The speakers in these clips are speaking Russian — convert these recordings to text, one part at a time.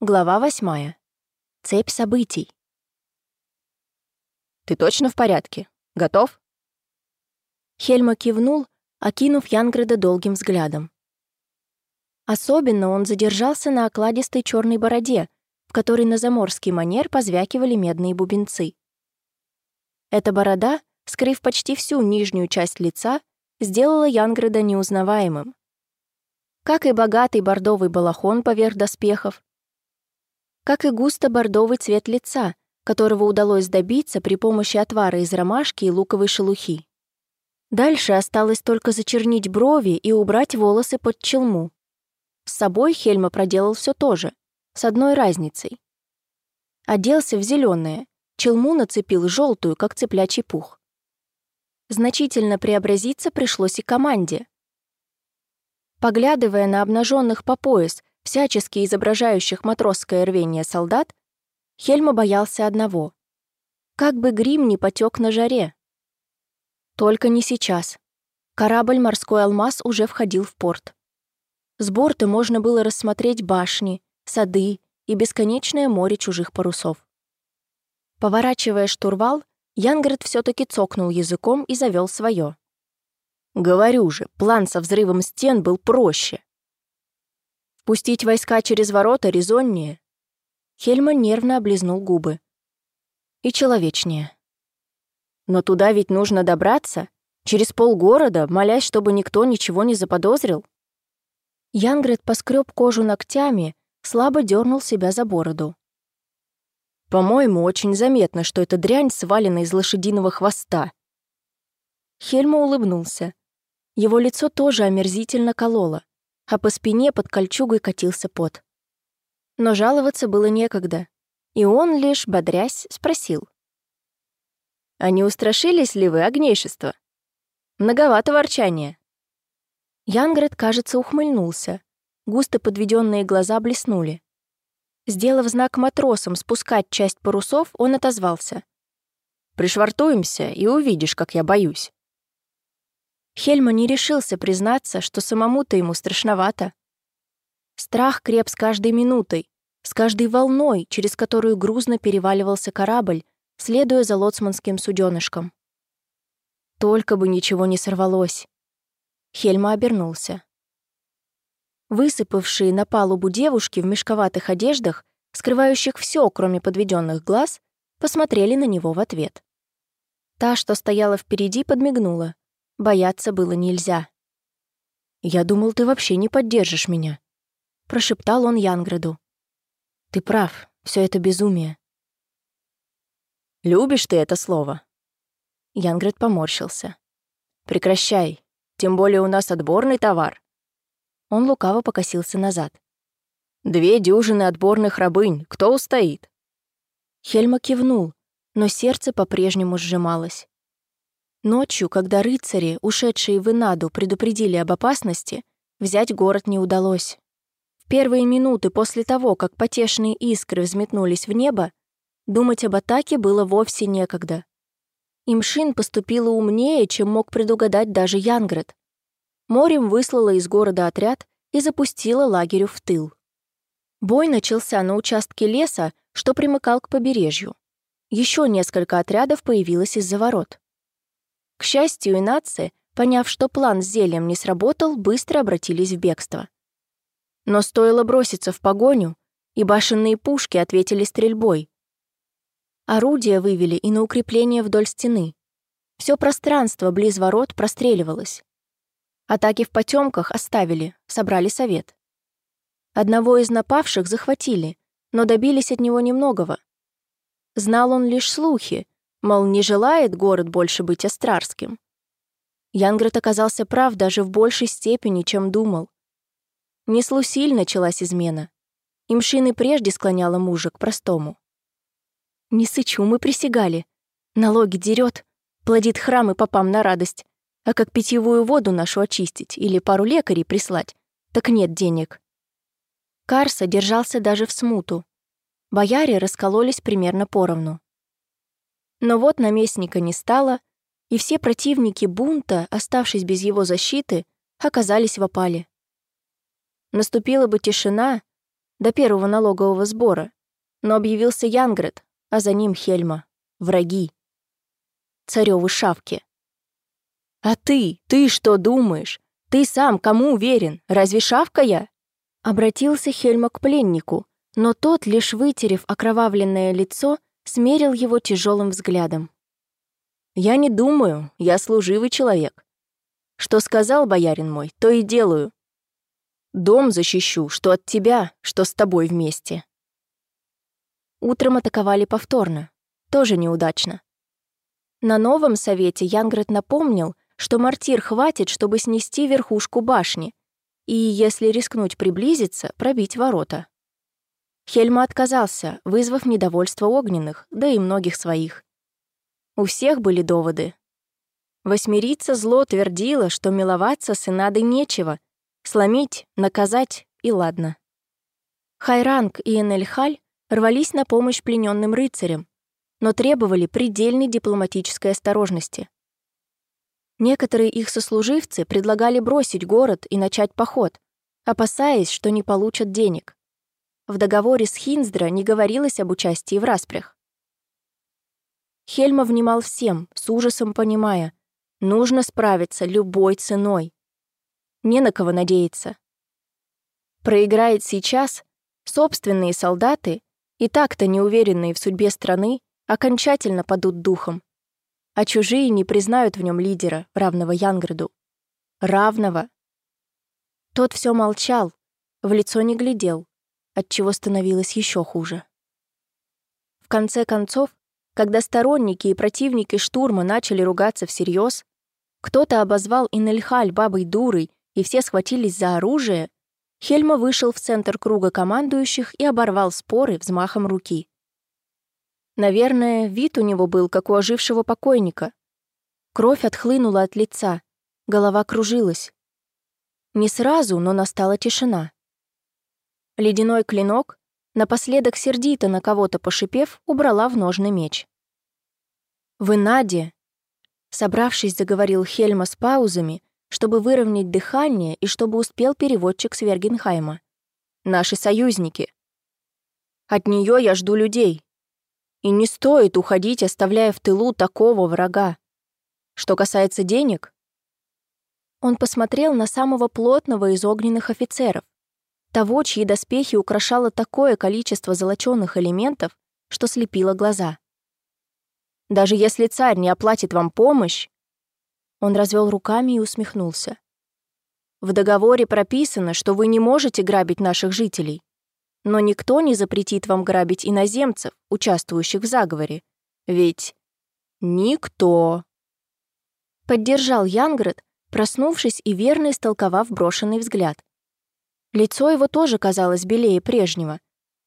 Глава восьмая. Цепь событий. «Ты точно в порядке? Готов?» Хельма кивнул, окинув Янгреда долгим взглядом. Особенно он задержался на окладистой черной бороде, в которой на заморский манер позвякивали медные бубенцы. Эта борода, скрыв почти всю нижнюю часть лица, сделала Янгреда неузнаваемым. Как и богатый бордовый балахон поверх доспехов, как и густо-бордовый цвет лица, которого удалось добиться при помощи отвара из ромашки и луковой шелухи. Дальше осталось только зачернить брови и убрать волосы под челму. С собой Хельма проделал все то же, с одной разницей. Оделся в зеленое, челму нацепил желтую, как цыплячий пух. Значительно преобразиться пришлось и команде. Поглядывая на обнаженных по пояс всячески изображающих матросское рвение солдат, Хельма боялся одного. Как бы грим не потек на жаре. Только не сейчас. Корабль «Морской алмаз» уже входил в порт. С борта можно было рассмотреть башни, сады и бесконечное море чужих парусов. Поворачивая штурвал, Янград все таки цокнул языком и завел свое. «Говорю же, план со взрывом стен был проще. Пустить войска через ворота резоннее. Хельман нервно облизнул губы. И человечнее. Но туда ведь нужно добраться, через полгорода, молясь, чтобы никто ничего не заподозрил. Янгрет поскреб кожу ногтями, слабо дернул себя за бороду. «По-моему, очень заметно, что эта дрянь свалена из лошадиного хвоста». Хельма улыбнулся. Его лицо тоже омерзительно кололо а по спине под кольчугой катился пот. Но жаловаться было некогда, и он, лишь бодрясь, спросил. «А не устрашились ли вы, огнейшество? Многовато ворчания». Янгрет, кажется, ухмыльнулся. Густо подведенные глаза блеснули. Сделав знак матросам спускать часть парусов, он отозвался. «Пришвартуемся, и увидишь, как я боюсь». Хельма не решился признаться, что самому-то ему страшновато. Страх креп с каждой минутой, с каждой волной, через которую грузно переваливался корабль, следуя за лоцманским суденышком. Только бы ничего не сорвалось. Хельма обернулся. Высыпавшие на палубу девушки в мешковатых одеждах, скрывающих все, кроме подведенных глаз, посмотрели на него в ответ. Та, что стояла впереди, подмигнула. Бояться было нельзя. «Я думал, ты вообще не поддержишь меня», — прошептал он Янграду. «Ты прав, все это безумие». «Любишь ты это слово?» Янград поморщился. «Прекращай, тем более у нас отборный товар». Он лукаво покосился назад. «Две дюжины отборных рабынь, кто устоит?» Хельма кивнул, но сердце по-прежнему сжималось. Ночью, когда рыцари, ушедшие в Инаду, предупредили об опасности, взять город не удалось. В первые минуты после того, как потешные искры взметнулись в небо, думать об атаке было вовсе некогда. Имшин поступила умнее, чем мог предугадать даже Янград. Морем выслала из города отряд и запустила лагерю в тыл. Бой начался на участке леса, что примыкал к побережью. Еще несколько отрядов появилось из-за ворот. К счастью, и нации, поняв, что план с зельем не сработал, быстро обратились в бегство. Но стоило броситься в погоню, и башенные пушки ответили стрельбой. Орудия вывели и на укрепление вдоль стены. Все пространство близ ворот простреливалось. Атаки в потемках оставили, собрали совет. Одного из напавших захватили, но добились от него немногого. Знал он лишь слухи, Мол, не желает город больше быть астрарским. Янград оказался прав даже в большей степени, чем думал. Не с началась измена. Имшин и прежде склоняла мужа к простому. «Не сычу, мы присягали. Налоги дерет, плодит храмы попам на радость. А как питьевую воду нашу очистить или пару лекарей прислать, так нет денег». Карса держался даже в смуту. Бояре раскололись примерно поровну. Но вот наместника не стало, и все противники бунта, оставшись без его защиты, оказались в опале. Наступила бы тишина, до первого налогового сбора, но объявился Янгрет, а за ним Хельма. Враги. Царёвы шавки. «А ты, ты что думаешь? Ты сам кому уверен? Разве шавка я?» Обратился Хельма к пленнику, но тот, лишь вытерев окровавленное лицо, смерил его тяжелым взглядом. «Я не думаю, я служивый человек. Что сказал боярин мой, то и делаю. Дом защищу, что от тебя, что с тобой вместе». Утром атаковали повторно. Тоже неудачно. На новом совете Янгрет напомнил, что мортир хватит, чтобы снести верхушку башни, и, если рискнуть приблизиться, пробить ворота. Хельма отказался, вызвав недовольство огненных, да и многих своих. У всех были доводы. Восьмерица зло твердила, что миловаться с Инадой нечего, сломить, наказать и ладно. Хайранг и Энельхаль рвались на помощь плененным рыцарям, но требовали предельной дипломатической осторожности. Некоторые их сослуживцы предлагали бросить город и начать поход, опасаясь, что не получат денег. В договоре с Хинздра не говорилось об участии в распрях. Хельма внимал всем, с ужасом понимая, нужно справиться любой ценой. Не на кого надеяться. Проиграет сейчас, собственные солдаты, и так-то неуверенные в судьбе страны, окончательно падут духом. А чужие не признают в нем лидера, равного Янграду. Равного. Тот все молчал, в лицо не глядел, отчего становилось еще хуже. В конце концов, когда сторонники и противники штурма начали ругаться всерьез, кто-то обозвал Инельхаль бабой дурой, и все схватились за оружие, Хельма вышел в центр круга командующих и оборвал споры взмахом руки. Наверное, вид у него был, как у ожившего покойника. Кровь отхлынула от лица, голова кружилась. Не сразу, но настала тишина. Ледяной клинок, напоследок сердито на кого-то пошипев, убрала в ножный меч. «Вы Наде!» Собравшись, заговорил Хельма с паузами, чтобы выровнять дыхание и чтобы успел переводчик с. «Наши союзники. От нее я жду людей. И не стоит уходить, оставляя в тылу такого врага. Что касается денег...» Он посмотрел на самого плотного из огненных офицеров, того, чьи доспехи украшало такое количество золочёных элементов, что слепило глаза. «Даже если царь не оплатит вам помощь...» Он развел руками и усмехнулся. «В договоре прописано, что вы не можете грабить наших жителей, но никто не запретит вам грабить иноземцев, участвующих в заговоре. Ведь никто...» Поддержал Янград, проснувшись и верно истолковав брошенный взгляд. Лицо его тоже казалось белее прежнего,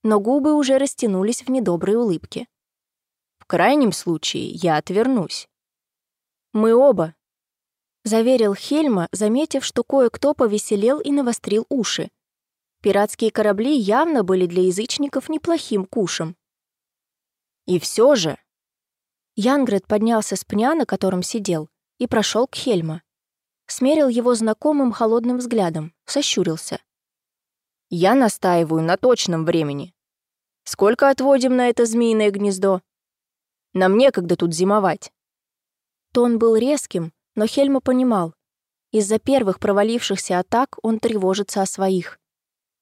но губы уже растянулись в недоброй улыбке. «В крайнем случае я отвернусь». «Мы оба», — заверил Хельма, заметив, что кое-кто повеселел и навострил уши. Пиратские корабли явно были для язычников неплохим кушем. «И все же...» Янгрет поднялся с пня, на котором сидел, и прошел к Хельма. Смерил его знакомым холодным взглядом, сощурился. Я настаиваю на точном времени. Сколько отводим на это змеиное гнездо? Нам некогда тут зимовать. Тон был резким, но Хельма понимал. Из-за первых провалившихся атак он тревожится о своих.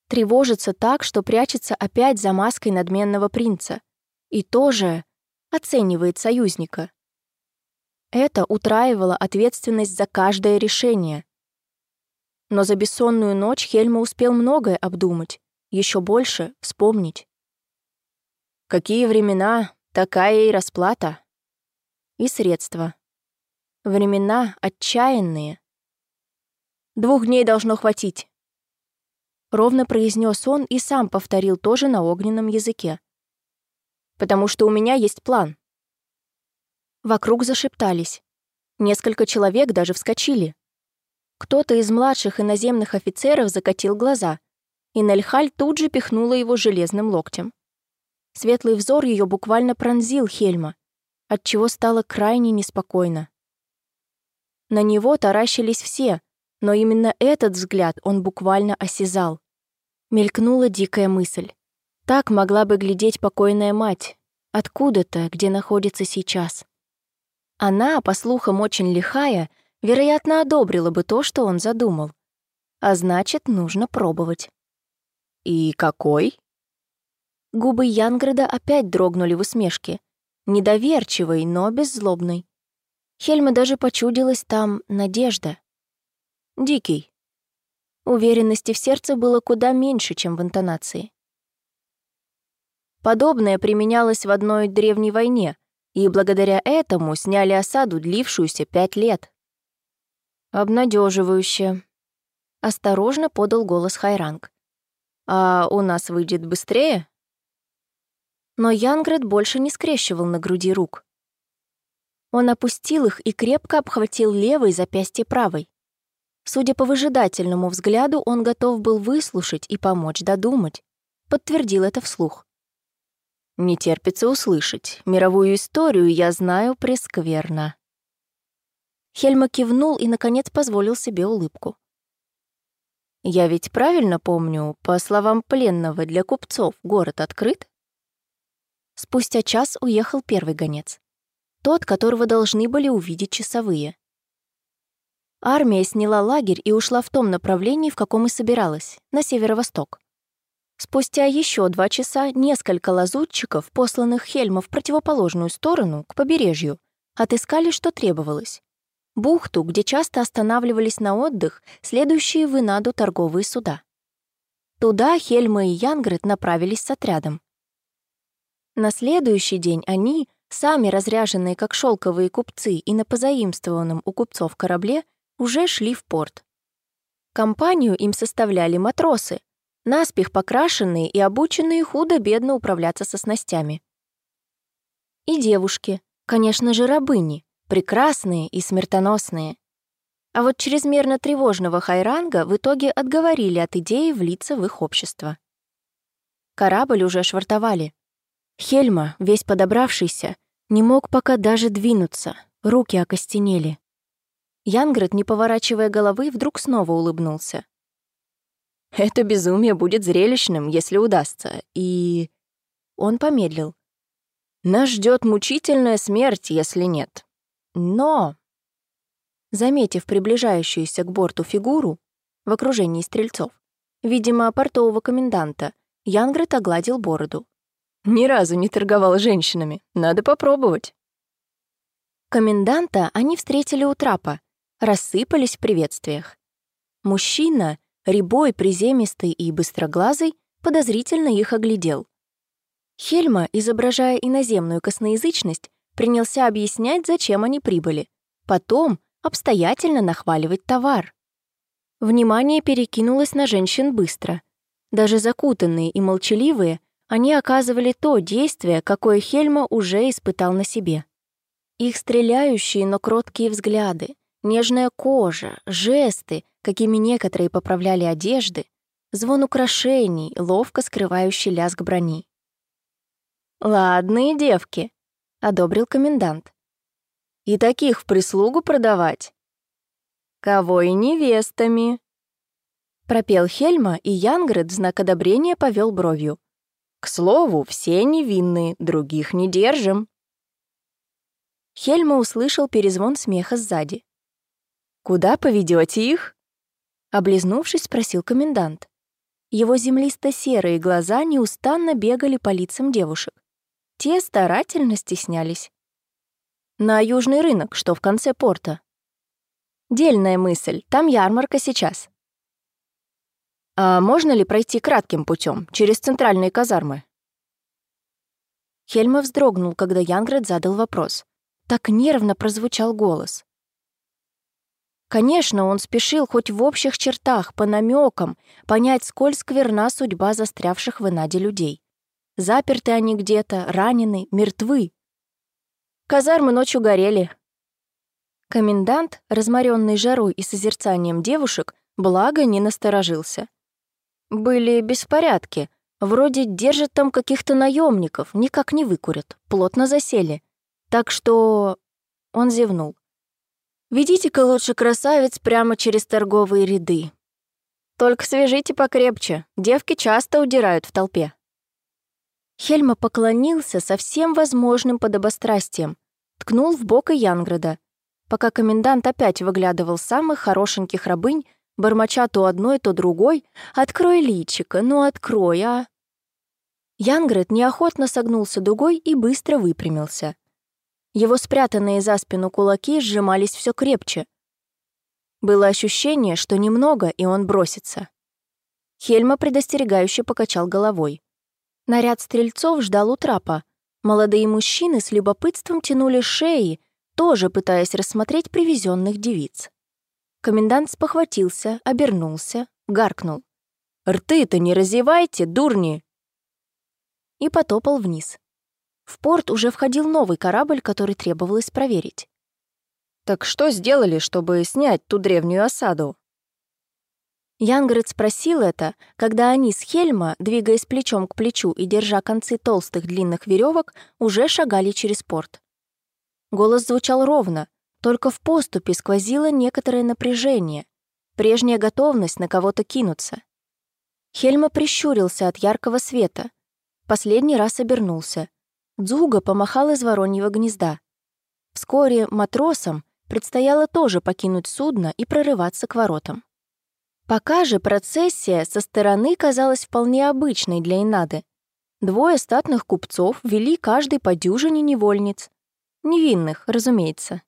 Тревожится так, что прячется опять за маской надменного принца. И тоже оценивает союзника. Это утраивало ответственность за каждое решение, но за бессонную ночь Хельма успел многое обдумать, еще больше вспомнить. Какие времена, такая и расплата. И средства. Времена отчаянные. Двух дней должно хватить. Ровно произнес он и сам повторил тоже на огненном языке. Потому что у меня есть план. Вокруг зашептались. Несколько человек даже вскочили. Кто-то из младших иноземных офицеров закатил глаза, и Нельхаль тут же пихнула его железным локтем. Светлый взор ее буквально пронзил Хельма, отчего стало крайне неспокойно. На него таращились все, но именно этот взгляд он буквально осязал. Мелькнула дикая мысль. Так могла бы глядеть покойная мать, откуда-то, где находится сейчас. Она, по слухам очень лихая, вероятно, одобрила бы то, что он задумал. А значит, нужно пробовать. «И какой?» Губы Янграда опять дрогнули в усмешке. Недоверчивой, но беззлобной. Хельма даже почудилась там надежда. Дикий. Уверенности в сердце было куда меньше, чем в интонации. Подобное применялось в одной древней войне, и благодаря этому сняли осаду, длившуюся пять лет. Обнадеживающе. Осторожно подал голос Хайранг. «А у нас выйдет быстрее?» Но Янград больше не скрещивал на груди рук. Он опустил их и крепко обхватил левой запястье правой. Судя по выжидательному взгляду, он готов был выслушать и помочь додумать. Подтвердил это вслух. «Не терпится услышать. Мировую историю я знаю прескверно». Хельма кивнул и, наконец, позволил себе улыбку. «Я ведь правильно помню, по словам пленного, для купцов город открыт?» Спустя час уехал первый гонец. Тот, которого должны были увидеть часовые. Армия сняла лагерь и ушла в том направлении, в каком и собиралась, на северо-восток. Спустя еще два часа несколько лазутчиков, посланных Хельма в противоположную сторону, к побережью, отыскали, что требовалось. Бухту, где часто останавливались на отдых следующие в Инаду торговые суда. Туда Хельма и Янгрет направились с отрядом. На следующий день они, сами разряженные как шелковые купцы и на позаимствованном у купцов корабле, уже шли в порт. Компанию им составляли матросы, наспех покрашенные и обученные худо-бедно управляться со снастями. И девушки, конечно же, рабыни, прекрасные и смертоносные. А вот чрезмерно тревожного Хайранга в итоге отговорили от идеи влиться в их общество. Корабль уже швартовали. Хельма, весь подобравшийся, не мог пока даже двинуться, руки окостенели. Янгрет, не поворачивая головы, вдруг снова улыбнулся. «Это безумие будет зрелищным, если удастся, и...» Он помедлил. «Нас ждет мучительная смерть, если нет. Но...» Заметив приближающуюся к борту фигуру в окружении стрельцов, видимо, портового коменданта, Янгрет огладил бороду. «Ни разу не торговал женщинами. Надо попробовать». Коменданта они встретили у трапа, рассыпались в приветствиях. Мужчина, рябой, приземистый и быстроглазый, подозрительно их оглядел. Хельма, изображая иноземную косноязычность, принялся объяснять, зачем они прибыли. Потом обстоятельно нахваливать товар. Внимание перекинулось на женщин быстро. Даже закутанные и молчаливые, они оказывали то действие, какое Хельма уже испытал на себе. Их стреляющие, но кроткие взгляды, Нежная кожа, жесты, какими некоторые поправляли одежды, звон украшений, ловко скрывающий лязг брони. «Ладные девки», — одобрил комендант. «И таких в прислугу продавать?» «Кого и невестами?» Пропел Хельма, и Янгрид в знак одобрения повел бровью. «К слову, все невинные, других не держим». Хельма услышал перезвон смеха сзади. «Куда поведете их?» Облизнувшись, спросил комендант. Его землисто-серые глаза неустанно бегали по лицам девушек. Те старательно стеснялись. «На южный рынок, что в конце порта». «Дельная мысль, там ярмарка сейчас». «А можно ли пройти кратким путем через центральные казармы?» Хельма вздрогнул, когда Янград задал вопрос. Так нервно прозвучал голос. Конечно, он спешил хоть в общих чертах, по намекам, понять, сколь скверна судьба застрявших в Инаде людей. Заперты они где-то, ранены, мертвы. Казармы ночью горели. Комендант, разморенный жарой и созерцанием девушек, благо не насторожился. Были беспорядки. Вроде держат там каких-то наемников, никак не выкурят, плотно засели. Так что... Он зевнул. Ведите-ка лучше красавец прямо через торговые ряды. Только свяжите покрепче, девки часто удирают в толпе». Хельма поклонился со всем возможным подобострастием, ткнул в бок и Янграда, пока комендант опять выглядывал самых хорошеньких рабынь, бормоча то одной, то другой. «Открой личико, ну открой, а!» Янград неохотно согнулся дугой и быстро выпрямился. Его спрятанные за спину кулаки сжимались все крепче. Было ощущение, что немного, и он бросится. Хельма предостерегающе покачал головой. Наряд стрельцов ждал у трапа. Молодые мужчины с любопытством тянули шеи, тоже пытаясь рассмотреть привезенных девиц. Комендант спохватился, обернулся, гаркнул. «Рты-то не разевайте, дурни!» И потопал вниз. В порт уже входил новый корабль, который требовалось проверить. «Так что сделали, чтобы снять ту древнюю осаду?» Янгрид спросил это, когда они с Хельма, двигаясь плечом к плечу и держа концы толстых длинных веревок, уже шагали через порт. Голос звучал ровно, только в поступе сквозило некоторое напряжение, прежняя готовность на кого-то кинуться. Хельма прищурился от яркого света. Последний раз обернулся. Дзуга помахал из вороньего гнезда. Вскоре матросам предстояло тоже покинуть судно и прорываться к воротам. Пока же процессия со стороны казалась вполне обычной для Инады. Двое статных купцов вели каждый по дюжине невольниц. Невинных, разумеется.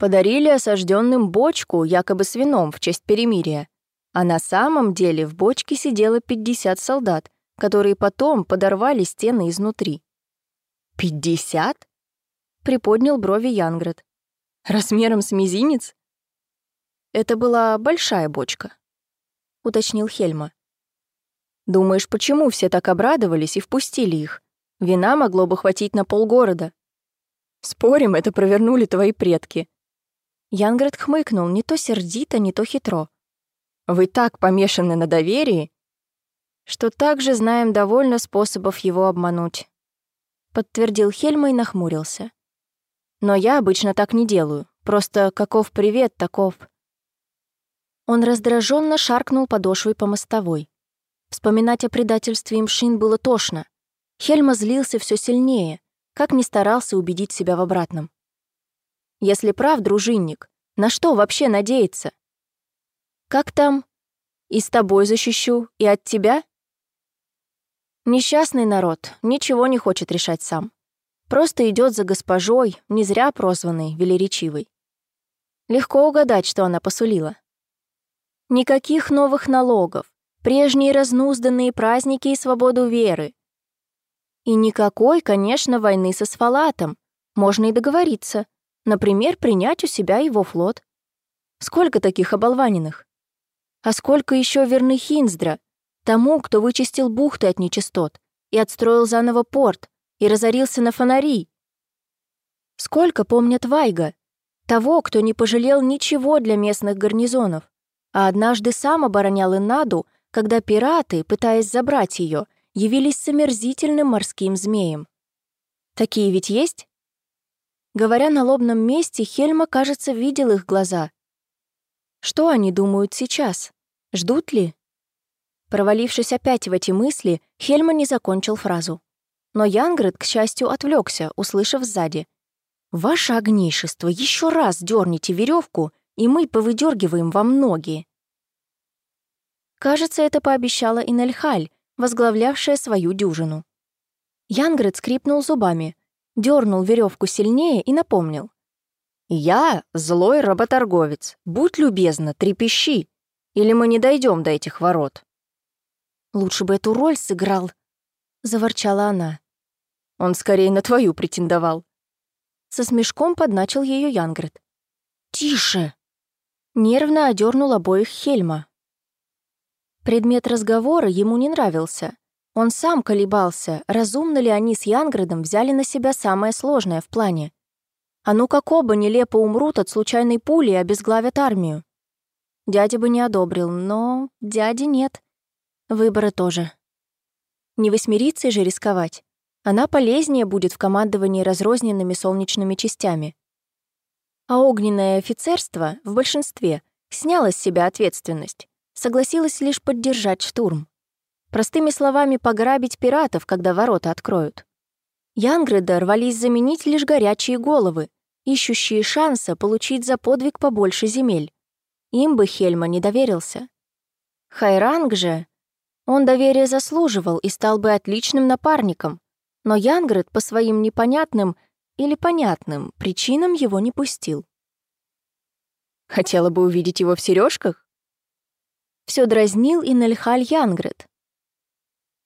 Подарили осажденным бочку, якобы с вином, в честь перемирия. А на самом деле в бочке сидело 50 солдат, которые потом подорвали стены изнутри. «Пятьдесят?» — приподнял брови Янград. «Размером с мизинец?» Это была большая бочка, уточнил Хельма. Думаешь, почему все так обрадовались и впустили их? Вина могло бы хватить на полгорода. Спорим, это провернули твои предки. Янград хмыкнул не то сердито, не то хитро. Вы так помешаны на доверии, что также знаем довольно способов его обмануть. Подтвердил Хельма и нахмурился. Но я обычно так не делаю. Просто каков привет, таков. Он раздраженно шаркнул подошвой по мостовой. Вспоминать о предательстве Имшин было тошно. Хельма злился все сильнее, как ни старался убедить себя в обратном. Если прав дружинник, на что вообще надеяться? Как там? И с тобой защищу, и от тебя? Несчастный народ ничего не хочет решать сам. Просто идет за госпожой, не зря прозванной велеречивой. Легко угадать, что она посулила. Никаких новых налогов, прежние разнузданные праздники и свободу веры. И никакой, конечно, войны со Сфалатом. Можно и договориться. Например, принять у себя его флот. Сколько таких оболваненных? А сколько еще верных Хинздра, тому, кто вычистил бухты от нечистот и отстроил заново порт, и разорился на фонари? Сколько помнят Вайга, того, кто не пожалел ничего для местных гарнизонов? А однажды сам оборонял Инаду, когда пираты, пытаясь забрать ее, явились с омерзительным морским змеем. Такие ведь есть? Говоря на лобном месте, Хельма, кажется, видел их глаза. Что они думают сейчас? Ждут ли? Провалившись опять в эти мысли, Хельма не закончил фразу. Но Янгрид, к счастью, отвлекся, услышав сзади. «Ваше огнейшество, еще раз дерните веревку, и мы повыдергиваем вам ноги. Кажется, это пообещала и Нельхаль, возглавлявшая свою дюжину. Янгрид скрипнул зубами, дернул веревку сильнее и напомнил. «Я злой работорговец. Будь любезна, трепещи, или мы не дойдем до этих ворот». «Лучше бы эту роль сыграл», — заворчала она. «Он скорее на твою претендовал». Со смешком подначил ее Янгрид. «Тише!» Нервно одернул обоих Хельма. Предмет разговора ему не нравился. Он сам колебался, разумно ли они с Янградом взяли на себя самое сложное в плане. А ну как оба нелепо умрут от случайной пули и обезглавят армию. Дядя бы не одобрил, но дяди нет. Выбора тоже. Не восьмерицей же рисковать. Она полезнее будет в командовании разрозненными солнечными частями а огненное офицерство в большинстве сняло с себя ответственность, согласилась лишь поддержать штурм. Простыми словами, пограбить пиратов, когда ворота откроют. Янгреда рвались заменить лишь горячие головы, ищущие шанса получить за подвиг побольше земель. Им бы Хельма не доверился. Хайранг же... Он доверия заслуживал и стал бы отличным напарником, но Янгрид по своим непонятным или понятным причинам его не пустил. Хотела бы увидеть его в сережках? Все дразнил и Нальхаль Янгрид.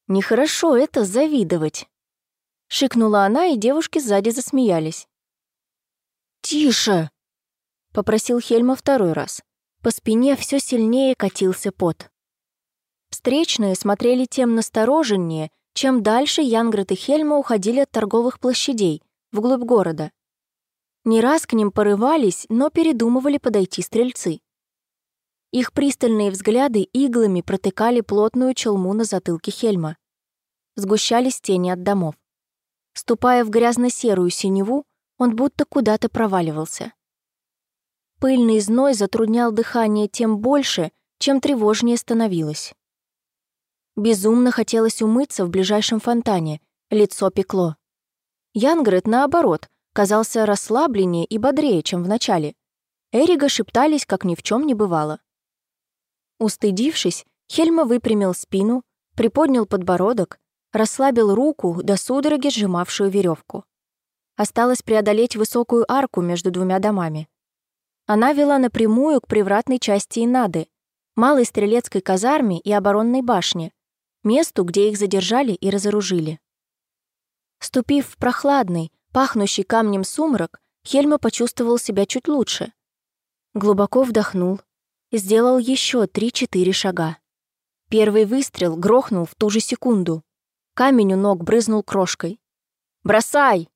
Нехорошо это завидовать. Шикнула она, и девушки сзади засмеялись. «Тише!» — попросил Хельма второй раз. По спине все сильнее катился пот. Встречные смотрели тем настороженнее, чем дальше Янград и Хельма уходили от торговых площадей, вглубь города. Не раз к ним порывались, но передумывали подойти стрельцы. Их пристальные взгляды иглами протыкали плотную челму на затылке Хельма. Сгущались тени от домов. Ступая в грязно-серую синеву, он будто куда-то проваливался. Пыльный зной затруднял дыхание тем больше, чем тревожнее становилось. Безумно хотелось умыться в ближайшем фонтане, лицо пекло. Янгрет, наоборот, казался расслабленнее и бодрее, чем в начале. Эрига шептались, как ни в чем не бывало. Устыдившись, Хельма выпрямил спину, приподнял подбородок расслабил руку до судороги, сжимавшую веревку. Осталось преодолеть высокую арку между двумя домами. Она вела напрямую к привратной части Инады, малой стрелецкой казарме и оборонной башне, месту, где их задержали и разоружили. Ступив в прохладный, пахнущий камнем сумрак, Хельма почувствовал себя чуть лучше. Глубоко вдохнул сделал еще три-четыре шага. Первый выстрел грохнул в ту же секунду. Камень у ног брызнул крошкой. «Бросай!»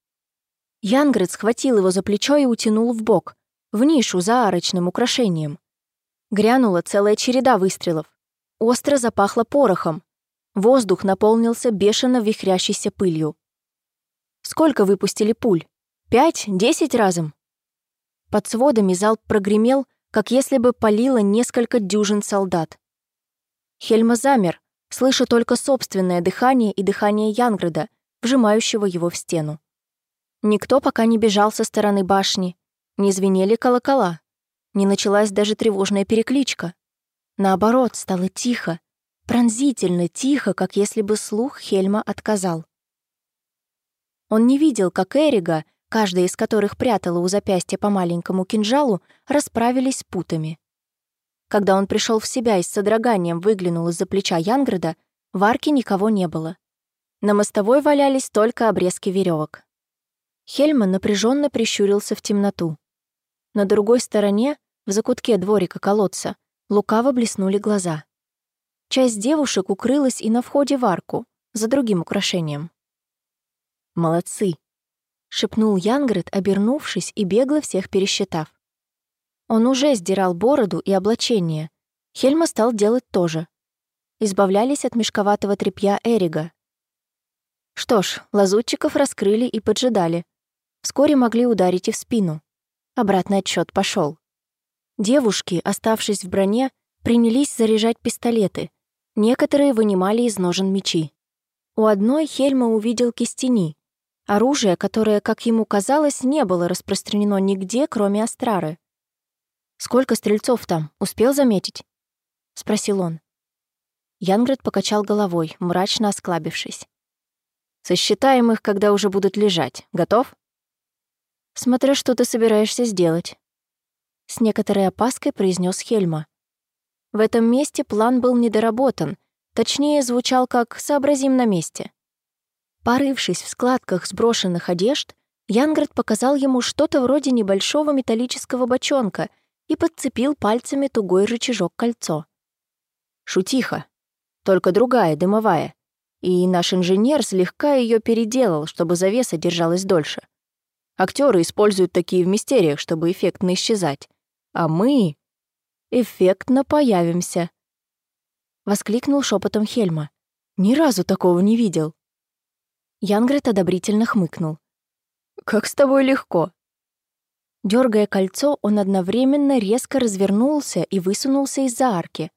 Янгрид схватил его за плечо и утянул в бок, в нишу за арочным украшением. Грянула целая череда выстрелов. Остро запахло порохом. Воздух наполнился бешено вихрящейся пылью. Сколько выпустили пуль? Пять? Десять разом? Под сводами залп прогремел, как если бы палило несколько дюжин солдат. Хельма замер, слыша только собственное дыхание и дыхание Янграда, вжимающего его в стену. Никто пока не бежал со стороны башни, не звенели колокола, не началась даже тревожная перекличка. Наоборот, стало тихо, пронзительно тихо, как если бы слух Хельма отказал. Он не видел, как Эрига, каждая из которых прятала у запястья по маленькому кинжалу, расправились с путами. Когда он пришел в себя и с содроганием выглянул из-за плеча Янграда, в арке никого не было. На мостовой валялись только обрезки веревок. Хельман напряженно прищурился в темноту. На другой стороне, в закутке дворика колодца, лукаво блеснули глаза. Часть девушек укрылась и на входе в арку, за другим украшением. «Молодцы!» — шепнул Янгрид, обернувшись и бегло всех пересчитав. Он уже сдирал бороду и облачение. Хельма стал делать то же. Избавлялись от мешковатого тряпья Эрига. Что ж, лазутчиков раскрыли и поджидали. Вскоре могли ударить и в спину. Обратный отсчет пошел. Девушки, оставшись в броне, принялись заряжать пистолеты. Некоторые вынимали из ножен мечи. У одной Хельма увидел кистени. Оружие, которое, как ему казалось, не было распространено нигде, кроме Астрары. «Сколько стрельцов там? Успел заметить?» — спросил он. Янград покачал головой, мрачно осклабившись. «Сосчитаем их, когда уже будут лежать. Готов?» «Смотря что ты собираешься сделать», — с некоторой опаской произнес Хельма. В этом месте план был недоработан, точнее, звучал как «сообразим на месте». Порывшись в складках сброшенных одежд, Янград показал ему что-то вроде небольшого металлического бочонка — и подцепил пальцами тугой рычажок-кольцо. Шутиха, только другая, дымовая. И наш инженер слегка ее переделал, чтобы завеса держалась дольше. Актеры используют такие в мистериях, чтобы эффектно исчезать. А мы эффектно появимся. Воскликнул шепотом Хельма. Ни разу такого не видел. Янгрет одобрительно хмыкнул. «Как с тобой легко. Дергая кольцо, он одновременно резко развернулся и высунулся из-за арки.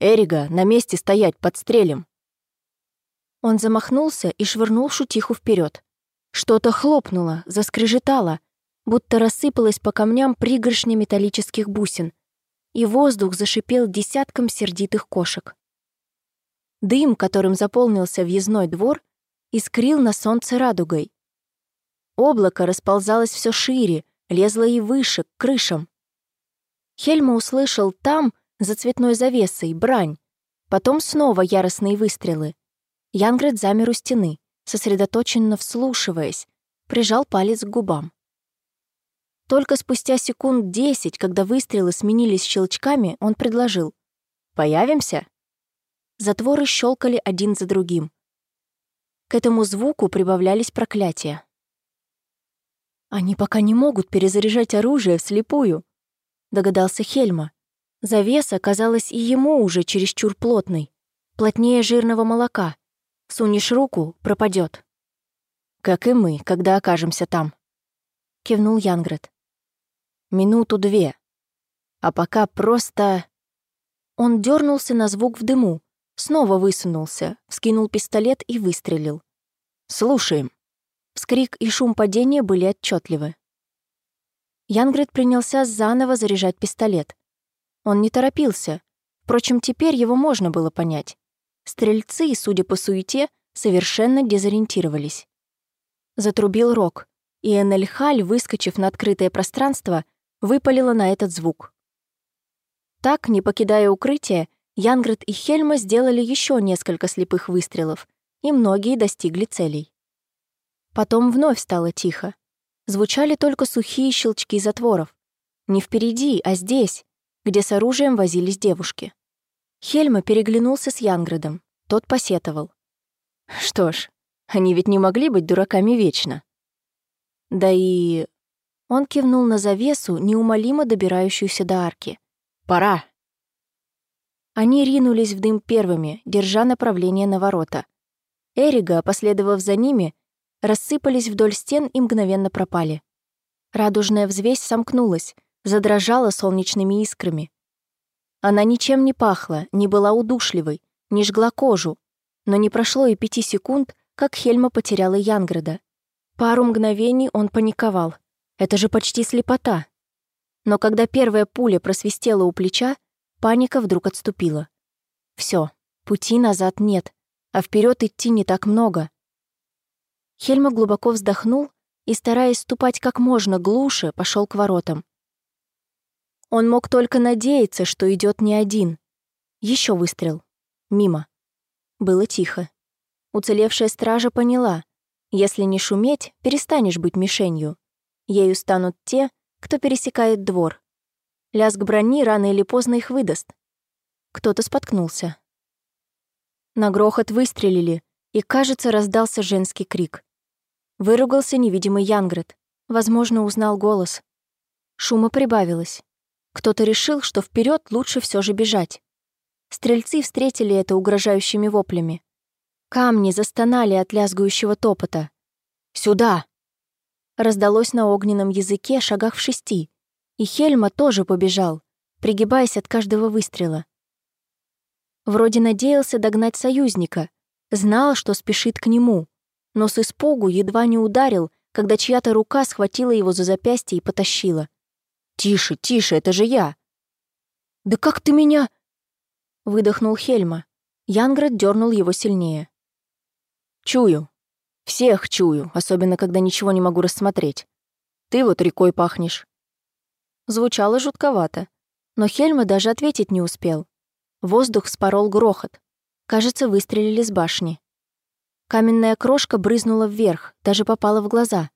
«Эрига, на месте стоять, подстрелим!» Он замахнулся и швырнул шутиху вперед. Что-то хлопнуло, заскрежетало, будто рассыпалось по камням пригоршня металлических бусин, и воздух зашипел десятком сердитых кошек. Дым, которым заполнился въездной двор, искрил на солнце радугой. Облако расползалось все шире, лезло и выше, к крышам. Хельма услышал там, за цветной завесой, брань, потом снова яростные выстрелы. Янгрет замер у стены, сосредоточенно вслушиваясь, прижал палец к губам. Только спустя секунд десять, когда выстрелы сменились щелчками, он предложил. «Появимся?» Затворы щелкали один за другим. К этому звуку прибавлялись проклятия. «Они пока не могут перезаряжать оружие вслепую», — догадался Хельма. Завеса казалась и ему уже чересчур плотной, плотнее жирного молока. Сунешь руку — пропадет. «Как и мы, когда окажемся там», — кивнул Янгрет. «Минуту-две. А пока просто...» Он дернулся на звук в дыму, снова высунулся, вскинул пистолет и выстрелил. «Слушаем». Вскрик и шум падения были отчетливы. Янгрид принялся заново заряжать пистолет. Он не торопился. Впрочем, теперь его можно было понять. Стрельцы, судя по суете, совершенно дезориентировались. Затрубил рог, и Энельхаль, выскочив на открытое пространство, выпалила на этот звук. Так, не покидая укрытие, Янгрид и Хельма сделали еще несколько слепых выстрелов, и многие достигли целей. Потом вновь стало тихо. Звучали только сухие щелчки затворов. Не впереди, а здесь, где с оружием возились девушки. Хельма переглянулся с Янградом. Тот посетовал. «Что ж, они ведь не могли быть дураками вечно». Да и... Он кивнул на завесу, неумолимо добирающуюся до арки. «Пора!» Они ринулись в дым первыми, держа направление на ворота. Эрига, последовав за ними, рассыпались вдоль стен и мгновенно пропали. Радужная взвесь сомкнулась, задрожала солнечными искрами. Она ничем не пахла, не была удушливой, не жгла кожу, но не прошло и пяти секунд, как Хельма потеряла Янграда. Пару мгновений он паниковал. Это же почти слепота. Но когда первая пуля просвистела у плеча, паника вдруг отступила. Все, пути назад нет, а вперед идти не так много. Хельма глубоко вздохнул и, стараясь ступать как можно глуше, пошел к воротам. Он мог только надеяться, что идет не один. Еще выстрел. Мимо. Было тихо. Уцелевшая стража поняла. Если не шуметь, перестанешь быть мишенью. Ею станут те, кто пересекает двор. Лязг брони рано или поздно их выдаст. Кто-то споткнулся. На грохот выстрелили, и, кажется, раздался женский крик. Выругался невидимый Янгрет. Возможно, узнал голос. Шума прибавилось. Кто-то решил, что вперед лучше все же бежать. Стрельцы встретили это угрожающими воплями. Камни застонали от лязгающего топота. «Сюда!» Раздалось на огненном языке шагах в шести, и Хельма тоже побежал, пригибаясь от каждого выстрела. Вроде надеялся догнать союзника, знал, что спешит к нему, но с испугу едва не ударил, когда чья-то рука схватила его за запястье и потащила. «Тише, тише, это же я!» «Да как ты меня...» Выдохнул Хельма. Янград дернул его сильнее. «Чую. Всех чую, особенно когда ничего не могу рассмотреть. Ты вот рекой пахнешь». Звучало жутковато, но Хельма даже ответить не успел. Воздух спорол грохот. Кажется, выстрелили с башни. Каменная крошка брызнула вверх, даже попала в глаза.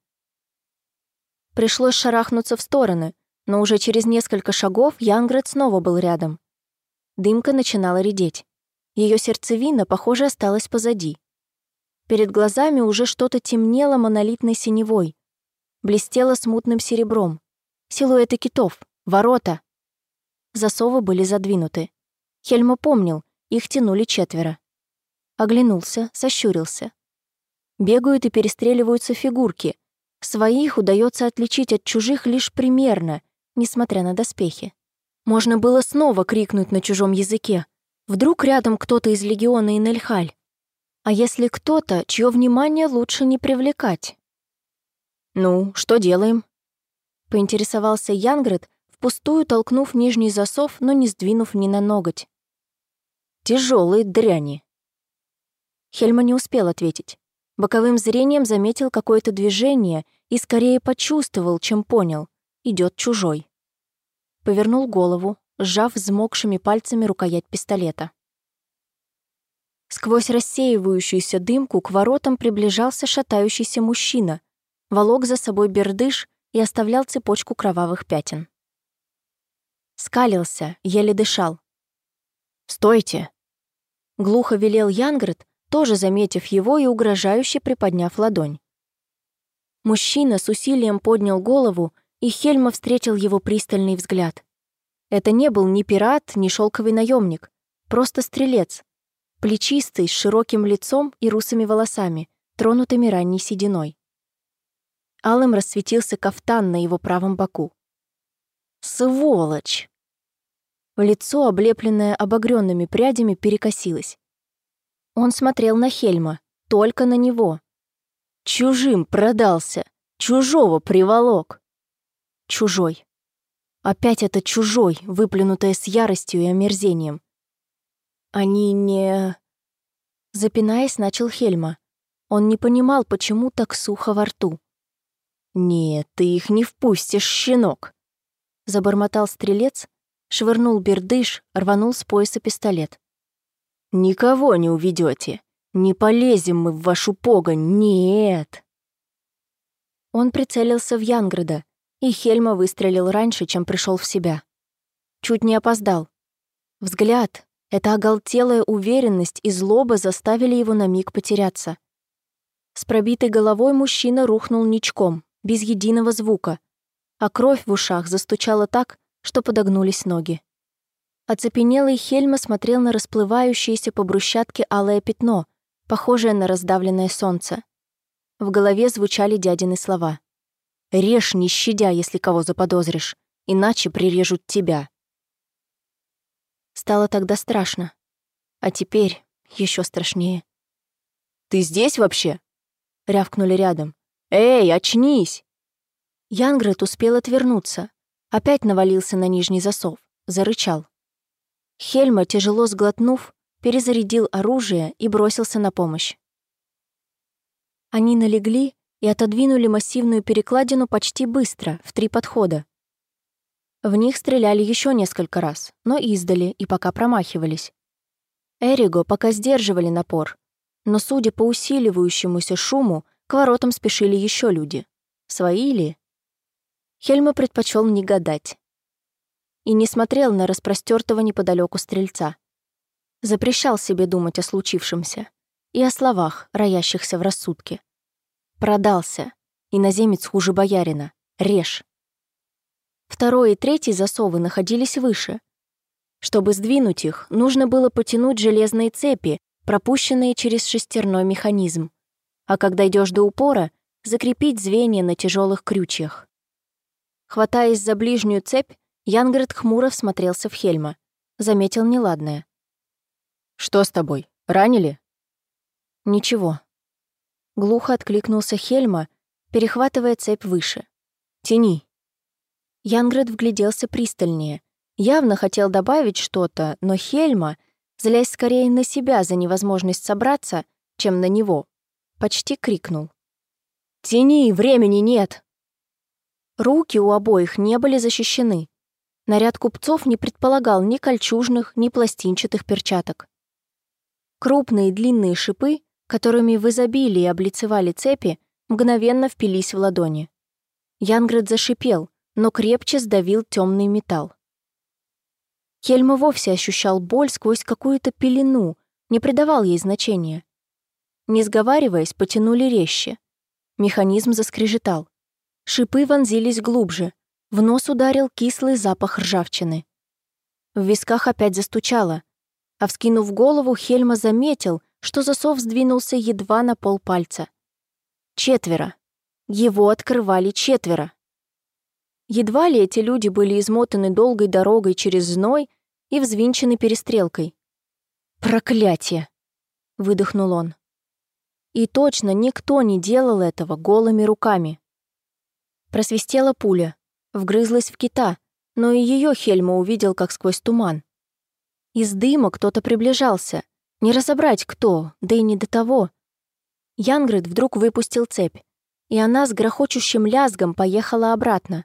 Пришлось шарахнуться в стороны, но уже через несколько шагов Янград снова был рядом. Дымка начинала редеть. Ее сердцевина, похоже, осталась позади. Перед глазами уже что-то темнело монолитной синевой, блестело смутным серебром. Силуэты китов, ворота. Засовы были задвинуты. Хельма помнил, их тянули четверо. Оглянулся, сощурился. Бегают и перестреливаются фигурки. Своих удается отличить от чужих лишь примерно, несмотря на доспехи. Можно было снова крикнуть на чужом языке, Вдруг рядом кто-то из легиона Инельхаль? А если кто-то, чье внимание лучше не привлекать? «Ну, что делаем?» Поинтересовался Янгрет, впустую толкнув нижний засов, но не сдвинув ни на ноготь. Тяжелые дряни. Хельма не успел ответить. Боковым зрением заметил какое-то движение и скорее почувствовал, чем понял. Идет чужой. Повернул голову, сжав взмокшими пальцами рукоять пистолета. Сквозь рассеивающуюся дымку к воротам приближался шатающийся мужчина, волок за собой бердыш и оставлял цепочку кровавых пятен. Скалился, еле дышал. «Стойте!» Глухо велел Янгрет, тоже заметив его и угрожающе приподняв ладонь. Мужчина с усилием поднял голову, и Хельма встретил его пристальный взгляд. Это не был ни пират, ни шелковый наемник, просто стрелец, плечистый, с широким лицом и русыми волосами, тронутыми ранней сединой. Алым расцветился кафтан на его правом боку. «Сволочь!» Лицо, облепленное обогрёнными прядями, перекосилось. Он смотрел на Хельма, только на него. Чужим продался, чужого приволок. Чужой. Опять это чужой, выплюнутое с яростью и омерзением. Они не... Запинаясь, начал Хельма. Он не понимал, почему так сухо во рту. «Нет, ты их не впустишь, щенок!» Забормотал стрелец, швырнул бердыш, рванул с пояса пистолет. «Никого не уведете. Не полезем мы в вашу погонь, нет!» Он прицелился в Янграда, и Хельма выстрелил раньше, чем пришел в себя. Чуть не опоздал. Взгляд, эта оголтелая уверенность и злоба заставили его на миг потеряться. С пробитой головой мужчина рухнул ничком, без единого звука, а кровь в ушах застучала так, что подогнулись ноги. Оцепенелый Хельма смотрел на расплывающееся по брусчатке алое пятно, похожее на раздавленное солнце. В голове звучали дядины слова. «Режь, не щадя, если кого заподозришь, иначе прирежут тебя». Стало тогда страшно. А теперь еще страшнее. «Ты здесь вообще?» — рявкнули рядом. «Эй, очнись!» Янгрет успел отвернуться. Опять навалился на нижний засов. Зарычал. Хельма, тяжело сглотнув, перезарядил оружие и бросился на помощь. Они налегли и отодвинули массивную перекладину почти быстро, в три подхода. В них стреляли еще несколько раз, но издали и пока промахивались. Эриго пока сдерживали напор, но, судя по усиливающемуся шуму, к воротам спешили еще люди. Свои ли? Хельма предпочел не гадать. И не смотрел на распростертого неподалеку стрельца. Запрещал себе думать о случившемся и о словах, роящихся в рассудке. Продался. Иноземец хуже боярина. Режь. Второй и третий засовы находились выше. Чтобы сдвинуть их, нужно было потянуть железные цепи, пропущенные через шестерной механизм а когда идешь до упора, закрепить звенья на тяжелых крючьях. Хватаясь за ближнюю цепь, Янград хмуро всмотрелся в Хельма. Заметил неладное. «Что с тобой? Ранили?» «Ничего». Глухо откликнулся Хельма, перехватывая цепь выше. «Тяни». Янград вгляделся пристальнее. Явно хотел добавить что-то, но Хельма, злясь скорее на себя за невозможность собраться, чем на него, Почти крикнул. «Тяни, времени нет!» Руки у обоих не были защищены. Наряд купцов не предполагал ни кольчужных, ни пластинчатых перчаток. Крупные длинные шипы, которыми в изобилии облицевали цепи, мгновенно впились в ладони. Янград зашипел, но крепче сдавил темный металл. Хельма вовсе ощущал боль сквозь какую-то пелену, не придавал ей значения. Не сговариваясь, потянули резче. Механизм заскрежетал. Шипы вонзились глубже. В нос ударил кислый запах ржавчины. В висках опять застучало. А вскинув голову, Хельма заметил, что засов сдвинулся едва на полпальца. Четверо. Его открывали четверо. Едва ли эти люди были измотаны долгой дорогой через зной и взвинчены перестрелкой. «Проклятие!» — выдохнул он. И точно никто не делал этого голыми руками. Просвистела пуля, вгрызлась в кита, но и ее Хельма увидел, как сквозь туман. Из дыма кто-то приближался. Не разобрать кто, да и не до того. Янгрид вдруг выпустил цепь, и она с грохочущим лязгом поехала обратно.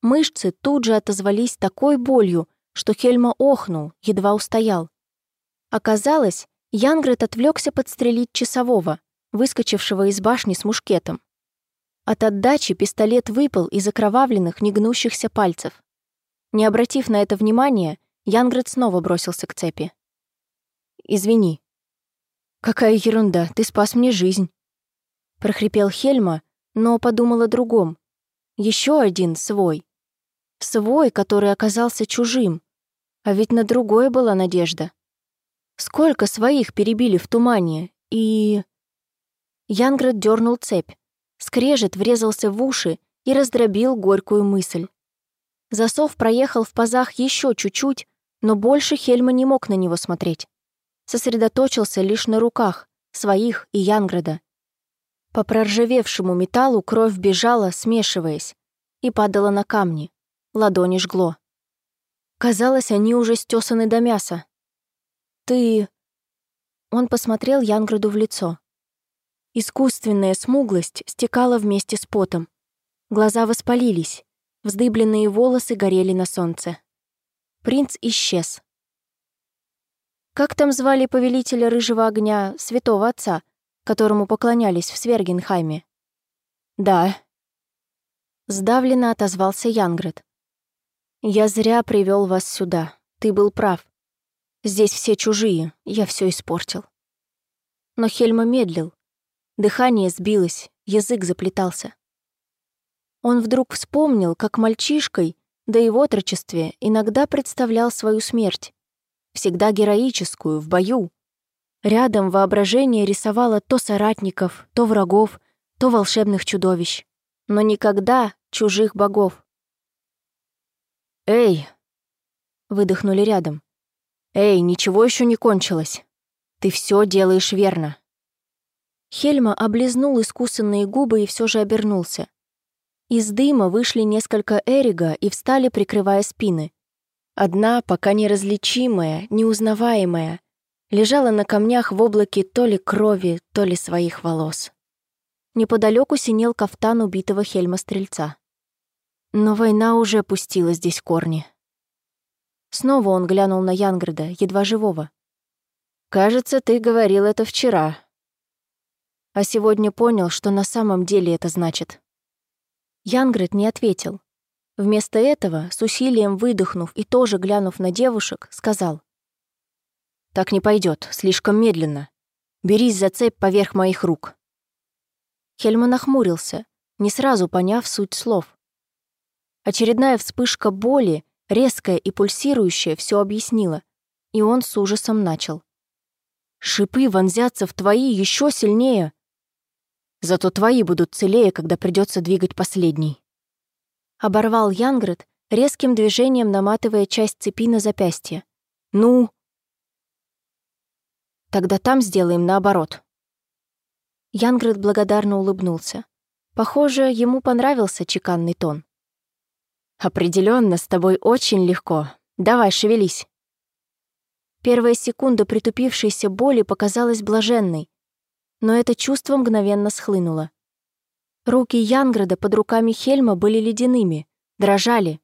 Мышцы тут же отозвались такой болью, что Хельма охнул, едва устоял. Оказалось, Янгрид отвлекся подстрелить часового, выскочившего из башни с мушкетом. От отдачи пистолет выпал из окровавленных, негнущихся пальцев. Не обратив на это внимания, Янгрид снова бросился к цепи. «Извини». «Какая ерунда, ты спас мне жизнь», — прохрипел Хельма, но подумал о другом. Еще один свой. Свой, который оказался чужим. А ведь на другое была надежда. Сколько своих перебили в тумане, и... Янград дернул цепь. Скрежет врезался в уши и раздробил горькую мысль. Засов проехал в пазах еще чуть-чуть, но больше Хельма не мог на него смотреть. Сосредоточился лишь на руках, своих и Янграда. По проржавевшему металлу кровь бежала, смешиваясь, и падала на камни. Ладони жгло. Казалось, они уже стесаны до мяса. «Ты...» Он посмотрел Янграду в лицо. Искусственная смуглость стекала вместе с потом. Глаза воспалились, вздыбленные волосы горели на солнце. Принц исчез. Как там звали повелителя Рыжего Огня, святого отца, которому поклонялись в Свергенхайме? Да. Сдавленно отозвался Янград. Я зря привел вас сюда. Ты был прав. Здесь все чужие, я все испортил. Но Хельма медлил, Дыхание сбилось, язык заплетался. Он вдруг вспомнил, как мальчишкой, да и в отрочестве, иногда представлял свою смерть. Всегда героическую, в бою. Рядом воображение рисовало то соратников, то врагов, то волшебных чудовищ. Но никогда чужих богов. «Эй!» — выдохнули рядом. «Эй, ничего еще не кончилось. Ты все делаешь верно». Хельма облизнул искусанные губы и все же обернулся. Из дыма вышли несколько Эрига и встали, прикрывая спины. Одна, пока неразличимая, неузнаваемая, лежала на камнях в облаке то ли крови, то ли своих волос. Неподалеку синел кафтан убитого Хельма-стрельца. Но война уже пустила здесь корни. Снова он глянул на Янграда, едва живого. «Кажется, ты говорил это вчера», а сегодня понял, что на самом деле это значит. Янгрет не ответил. Вместо этого, с усилием выдохнув и тоже глянув на девушек, сказал. «Так не пойдет, слишком медленно. Берись за цепь поверх моих рук». Хельма нахмурился, не сразу поняв суть слов. Очередная вспышка боли, резкая и пульсирующая, все объяснила, и он с ужасом начал. «Шипы вонзятся в твои еще сильнее!» Зато твои будут целее, когда придется двигать последний. Оборвал Янгрет, резким движением наматывая часть цепи на запястье. Ну? Тогда там сделаем наоборот. Янгрет благодарно улыбнулся. Похоже, ему понравился чеканный тон. Определенно, с тобой очень легко. Давай, шевелись. Первая секунда притупившейся боли показалась блаженной, но это чувство мгновенно схлынуло. Руки Янграда под руками Хельма были ледяными, дрожали,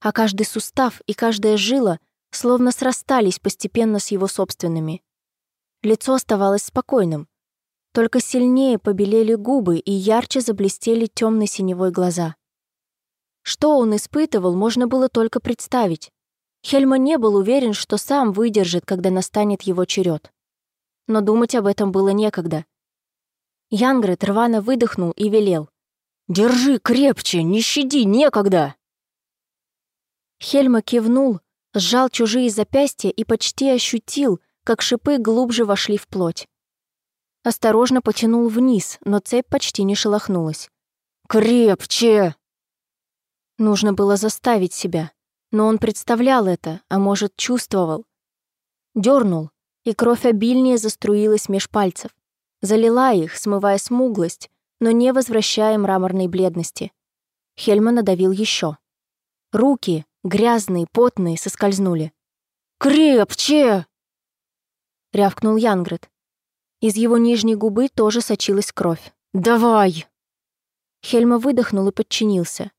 а каждый сустав и каждая жила словно срастались постепенно с его собственными. Лицо оставалось спокойным, только сильнее побелели губы и ярче заблестели темно синевой глаза. Что он испытывал, можно было только представить. Хельма не был уверен, что сам выдержит, когда настанет его черед. Но думать об этом было некогда. Янгрет рвано выдохнул и велел. «Держи крепче, не щади, некогда!» Хельма кивнул, сжал чужие запястья и почти ощутил, как шипы глубже вошли в плоть. Осторожно потянул вниз, но цепь почти не шелохнулась. «Крепче!» Нужно было заставить себя, но он представлял это, а может, чувствовал. Дёрнул, и кровь обильнее заструилась меж пальцев. Залила их, смывая смуглость, но не возвращая мраморной бледности. Хельма надавил еще. Руки, грязные, потные, соскользнули. «Крепче!» — рявкнул Янгрет. Из его нижней губы тоже сочилась кровь. «Давай!» Хельма выдохнул и подчинился.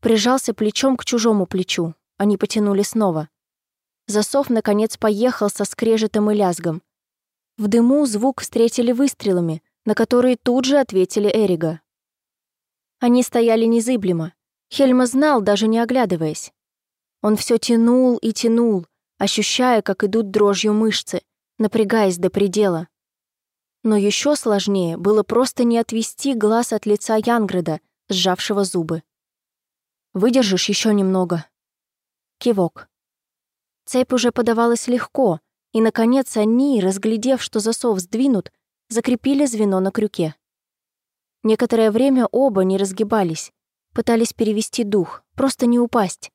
Прижался плечом к чужому плечу. Они потянули снова. Засов, наконец, поехал со скрежетом и лязгом. В дыму звук встретили выстрелами, на которые тут же ответили Эрига. Они стояли незыблемо. Хельма знал, даже не оглядываясь. Он все тянул и тянул, ощущая, как идут дрожью мышцы, напрягаясь до предела. Но еще сложнее было просто не отвести глаз от лица Янграда, сжавшего зубы. «Выдержишь еще немного?» Кивок. Цепь уже подавалась легко, и, наконец, они, разглядев, что засов сдвинут, закрепили звено на крюке. Некоторое время оба не разгибались, пытались перевести дух, просто не упасть.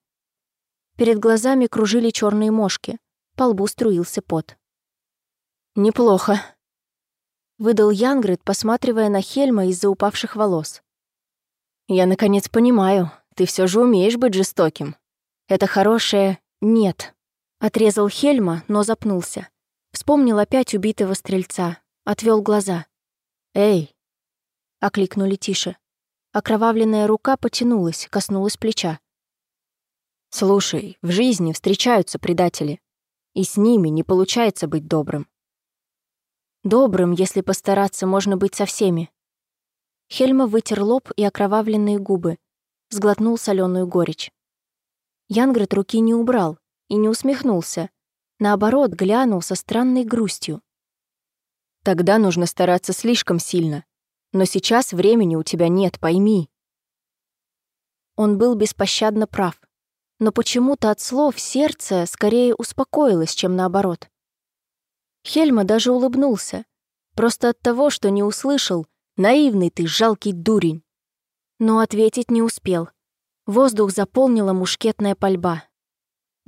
Перед глазами кружили черные мошки, по лбу струился пот. «Неплохо», выдал Янгрид, посматривая на Хельма из-за упавших волос. «Я, наконец, понимаю, ты все же умеешь быть жестоким. Это хорошее «нет», — отрезал Хельма, но запнулся. Вспомнил опять убитого стрельца, отвел глаза. «Эй!» — окликнули тише. Окровавленная рука потянулась, коснулась плеча. «Слушай, в жизни встречаются предатели, и с ними не получается быть добрым. Добрым, если постараться, можно быть со всеми. Хельма вытер лоб и окровавленные губы, сглотнул соленую горечь. Янгрет руки не убрал и не усмехнулся, наоборот, глянул со странной грустью. «Тогда нужно стараться слишком сильно, но сейчас времени у тебя нет, пойми». Он был беспощадно прав, но почему-то от слов сердце скорее успокоилось, чем наоборот. Хельма даже улыбнулся. Просто от того, что не услышал, наивный ты, жалкий дурень. Но ответить не успел. Воздух заполнила мушкетная пальба.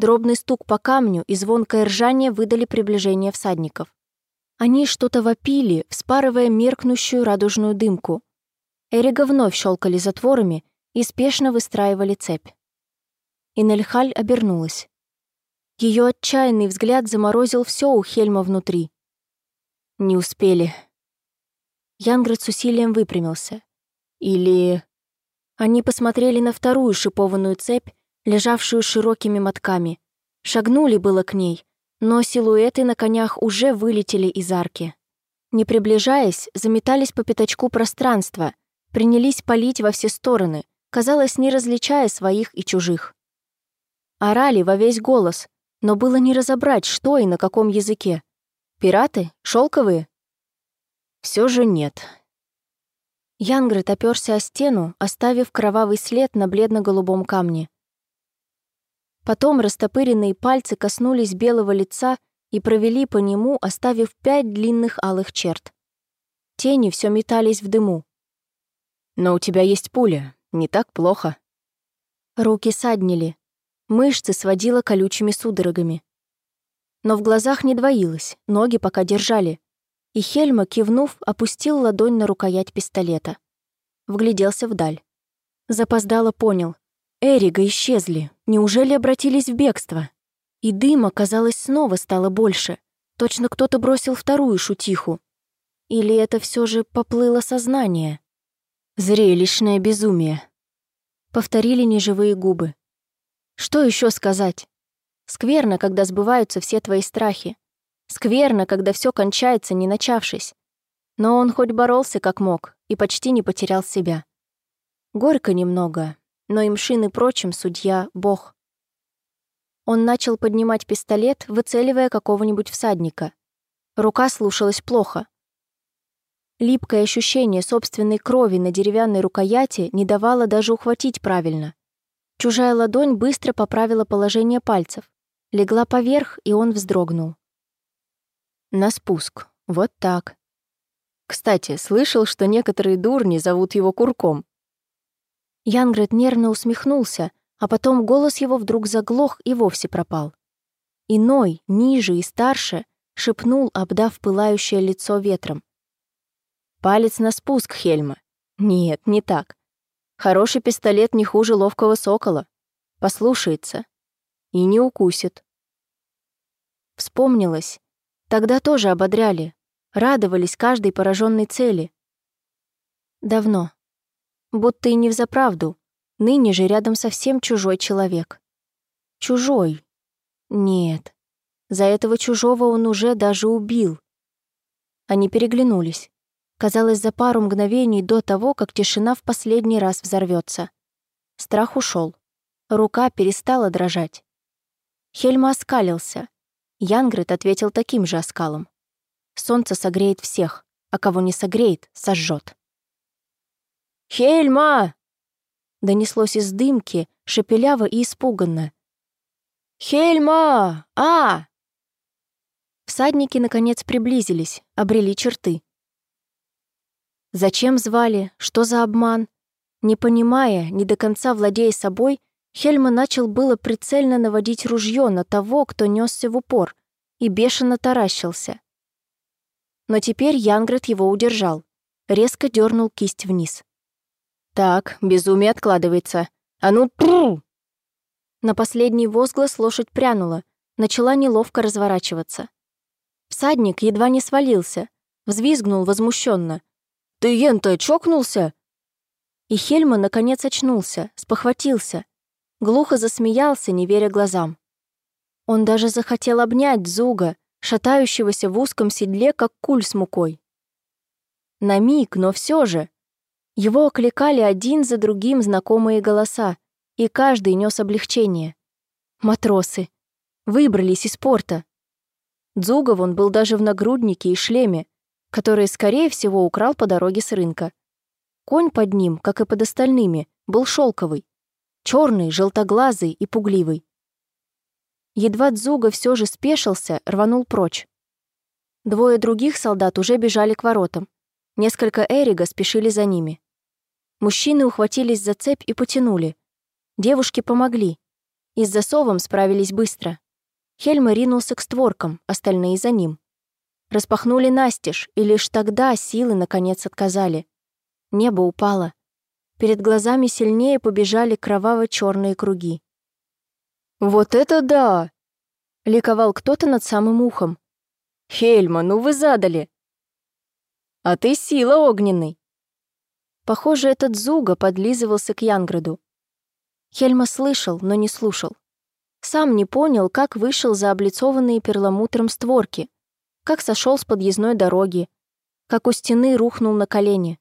Дробный стук по камню и звонкое ржание выдали приближение всадников. Они что-то вопили, вспарывая меркнущую радужную дымку. Эрига вновь щелкали затворами и спешно выстраивали цепь. Инельхаль обернулась. Ее отчаянный взгляд заморозил все у Хельма внутри. Не успели. Янград с усилием выпрямился. Или... Они посмотрели на вторую шипованную цепь, лежавшую широкими мотками. Шагнули было к ней, но силуэты на конях уже вылетели из арки. Не приближаясь, заметались по пятачку пространства, принялись палить во все стороны, казалось, не различая своих и чужих. Орали во весь голос, но было не разобрать, что и на каком языке. Пираты? Шелковые? Все же нет. Янгрет оперся о стену, оставив кровавый след на бледно-голубом камне. Потом растопыренные пальцы коснулись белого лица и провели по нему, оставив пять длинных алых черт. Тени все метались в дыму. «Но у тебя есть пуля, не так плохо». Руки саднили, Мышцы сводила колючими судорогами. Но в глазах не двоилось, ноги пока держали. И Хельма, кивнув, опустил ладонь на рукоять пистолета. Вгляделся вдаль. Запоздало понял. Эрига исчезли. Неужели обратились в бегство? И дыма, казалось, снова стало больше. Точно кто-то бросил вторую шутиху. Или это все же поплыло сознание? Зрелищное безумие. Повторили неживые губы. Что еще сказать? Скверно, когда сбываются все твои страхи. Скверно, когда все кончается, не начавшись. Но он хоть боролся как мог и почти не потерял себя. Горько немного, но им шин и прочим судья — Бог. Он начал поднимать пистолет, выцеливая какого-нибудь всадника. Рука слушалась плохо. Липкое ощущение собственной крови на деревянной рукояти не давало даже ухватить правильно. Чужая ладонь быстро поправила положение пальцев, легла поверх, и он вздрогнул. На спуск. Вот так. Кстати, слышал, что некоторые дурни зовут его Курком. Янгрет нервно усмехнулся, а потом голос его вдруг заглох и вовсе пропал. Иной, ниже и старше, шепнул, обдав пылающее лицо ветром. «Палец на спуск, Хельма. Нет, не так. Хороший пистолет не хуже ловкого сокола. Послушается. И не укусит». Вспомнилось. Тогда тоже ободряли. Радовались каждой пораженной цели. Давно. Будто и не взаправду. Ныне же рядом совсем чужой человек. Чужой. Нет. За этого чужого он уже даже убил. Они переглянулись. Казалось, за пару мгновений до того, как тишина в последний раз взорвется. Страх ушел. Рука перестала дрожать. Хельма оскалился. Янгрид ответил таким же оскалом. Солнце согреет всех, а кого не согреет, сожжет. «Хельма!» Донеслось из дымки, шепеляво и испуганно. «Хельма! А!» Всадники, наконец, приблизились, обрели черты. Зачем звали? Что за обман? Не понимая, не до конца владея собой, Хельма начал было прицельно наводить ружье на того, кто несся в упор, и бешено таращился. Но теперь Янград его удержал, резко дернул кисть вниз. «Так, безумие откладывается. А ну, тру!» На последний возглас лошадь прянула, начала неловко разворачиваться. Всадник едва не свалился, взвизгнул возмущенно. «Ты, Ента, чокнулся?» И Хельма наконец очнулся, спохватился. Глухо засмеялся, не веря глазам. Он даже захотел обнять Зуга, шатающегося в узком седле, как куль с мукой. На миг, но все же. Его окликали один за другим знакомые голоса, и каждый нес облегчение. Матросы. Выбрались из порта. Дзуговон был даже в нагруднике и шлеме, которые, скорее всего, украл по дороге с рынка. Конь под ним, как и под остальными, был шелковый, черный, желтоглазый и пугливый. Едва Дзуга все же спешился, рванул прочь. Двое других солдат уже бежали к воротам. Несколько Эрига спешили за ними. Мужчины ухватились за цепь и потянули. Девушки помогли. И с засовом справились быстро. Хельма ринулся к створкам, остальные за ним. Распахнули настежь, и лишь тогда силы наконец отказали. Небо упало. Перед глазами сильнее побежали кроваво черные круги. «Вот это да!» — ликовал кто-то над самым ухом. «Хельма, ну вы задали!» «А ты сила огненный!» Похоже, этот Зуга подлизывался к Янграду. Хельма слышал, но не слушал. Сам не понял, как вышел за облицованные перламутром створки, как сошел с подъездной дороги, как у стены рухнул на колени.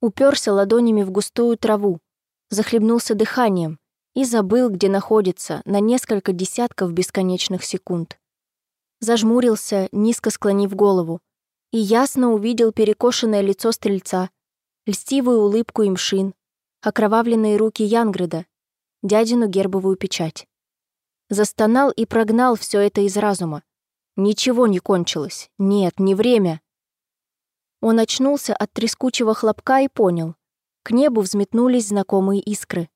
Уперся ладонями в густую траву, захлебнулся дыханием и забыл, где находится, на несколько десятков бесконечных секунд. Зажмурился, низко склонив голову, и ясно увидел перекошенное лицо стрельца, льстивую улыбку имшин, окровавленные руки Янграда, дядину гербовую печать. Застонал и прогнал все это из разума. Ничего не кончилось. Нет, не время. Он очнулся от трескучего хлопка и понял. К небу взметнулись знакомые искры.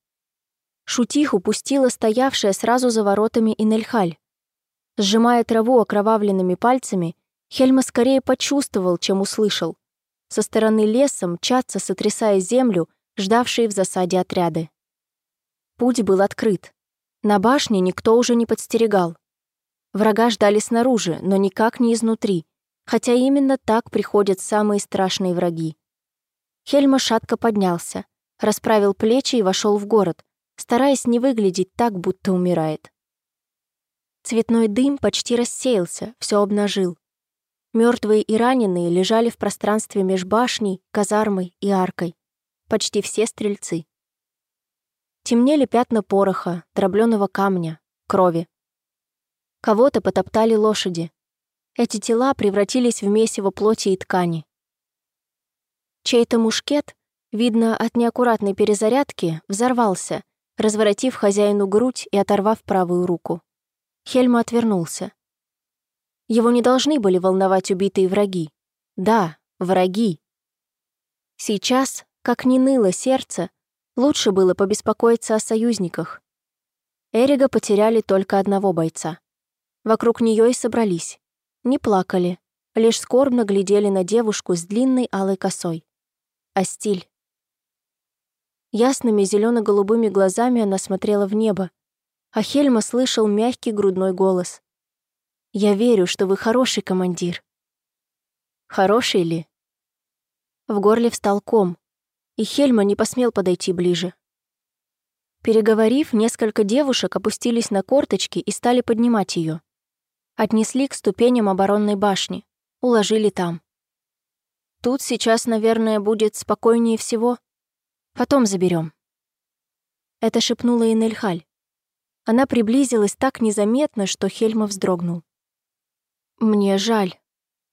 Шутих упустила стоявшая сразу за воротами Инельхаль. Сжимая траву окровавленными пальцами, Хельма скорее почувствовал, чем услышал. Со стороны леса мчатся, сотрясая землю, ждавшие в засаде отряды. Путь был открыт. На башне никто уже не подстерегал. Врага ждали снаружи, но никак не изнутри, хотя именно так приходят самые страшные враги. Хельма шатко поднялся, расправил плечи и вошел в город, стараясь не выглядеть так, будто умирает. Цветной дым почти рассеялся, все обнажил. Мертвые и раненые лежали в пространстве меж башней, казармой и аркой. Почти все стрельцы. Темнели пятна пороха, дробленого камня, крови. Кого-то потоптали лошади. Эти тела превратились в месиво плоти и ткани. Чей-то мушкет, видно от неаккуратной перезарядки, взорвался, разворотив хозяину грудь и оторвав правую руку. Хельма отвернулся. Его не должны были волновать убитые враги. Да, враги. Сейчас, как ни ныло сердце, Лучше было побеспокоиться о союзниках. Эрига потеряли только одного бойца. Вокруг нее и собрались. не плакали, лишь скорбно глядели на девушку с длинной алой косой. А стиль? Ясными зелено голубыми глазами она смотрела в небо, а Хельма слышал мягкий грудной голос. «Я верю, что вы хороший командир». Хороший ли? В горле встал ком, и Хельма не посмел подойти ближе. Переговорив, несколько девушек опустились на корточки и стали поднимать ее. Отнесли к ступеням оборонной башни, уложили там. Тут сейчас, наверное, будет спокойнее всего. Потом заберем. Это шепнула Инельхаль. Она приблизилась так незаметно, что Хельма вздрогнул. «Мне жаль»,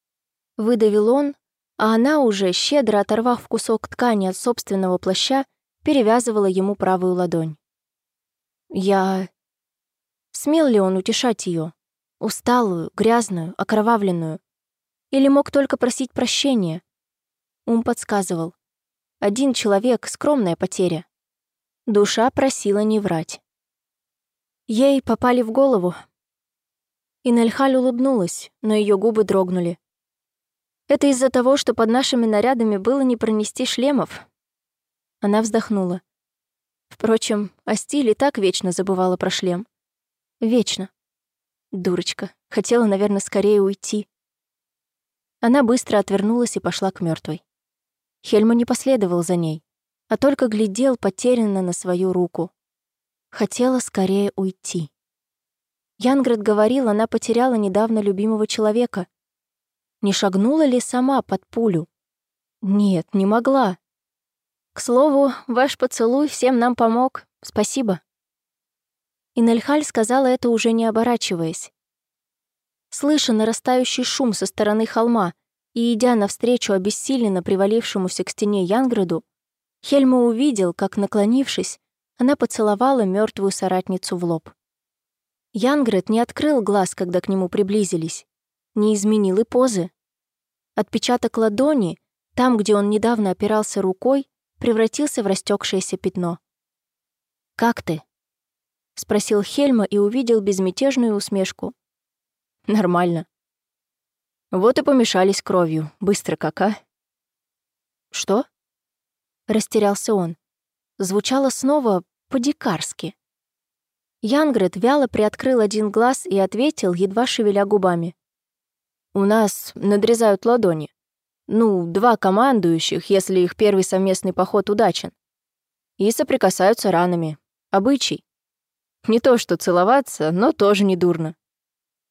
— выдавил он, а она уже, щедро оторвав кусок ткани от собственного плаща, перевязывала ему правую ладонь. Я... Смел ли он утешать ее, Усталую, грязную, окровавленную? Или мог только просить прощения? Ум подсказывал. Один человек — скромная потеря. Душа просила не врать. Ей попали в голову. Инельхаль улыбнулась, но ее губы дрогнули. Это из-за того, что под нашими нарядами было не пронести шлемов, она вздохнула. Впрочем, Астиль и так вечно забывала про шлем. Вечно. Дурочка. Хотела, наверное, скорее уйти. Она быстро отвернулась и пошла к мертвой. Хельма не последовал за ней, а только глядел потерянно на свою руку. Хотела скорее уйти. Янград говорил, она потеряла недавно любимого человека. Не шагнула ли сама под пулю? Нет, не могла. К слову, ваш поцелуй всем нам помог. Спасибо. Инельхаль сказала это уже не оборачиваясь. Слыша нарастающий шум со стороны холма и идя навстречу обессиленно привалившемуся к стене Янграду, Хельма увидел, как, наклонившись, она поцеловала мертвую соратницу в лоб. Янград не открыл глаз, когда к нему приблизились, не изменил и позы. Отпечаток ладони, там, где он недавно опирался рукой, превратился в растекшееся пятно. «Как ты?» — спросил Хельма и увидел безмятежную усмешку. «Нормально». «Вот и помешались кровью. Быстро как, а?» «Что?» — растерялся он. Звучало снова по-дикарски. Янгрет вяло приоткрыл один глаз и ответил, едва шевеля губами. «У нас надрезают ладони. Ну, два командующих, если их первый совместный поход удачен. И соприкасаются ранами. Обычай. Не то что целоваться, но тоже не дурно.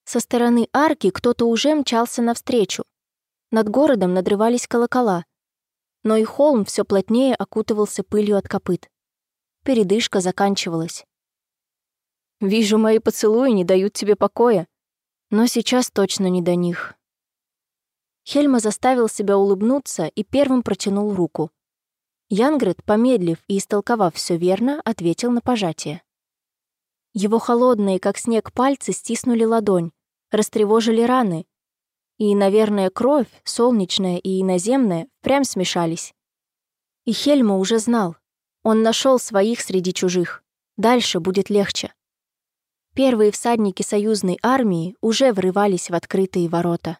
Со стороны арки кто-то уже мчался навстречу. Над городом надрывались колокола. Но и холм все плотнее окутывался пылью от копыт. Передышка заканчивалась. «Вижу, мои поцелуи не дают тебе покоя. Но сейчас точно не до них», Хельма заставил себя улыбнуться и первым протянул руку. Янгрет, помедлив и истолковав все верно, ответил на пожатие. Его холодные, как снег, пальцы стиснули ладонь, растревожили раны. И, наверное, кровь, солнечная и иноземная, прям смешались. И Хельма уже знал. Он нашел своих среди чужих. Дальше будет легче. Первые всадники союзной армии уже врывались в открытые ворота.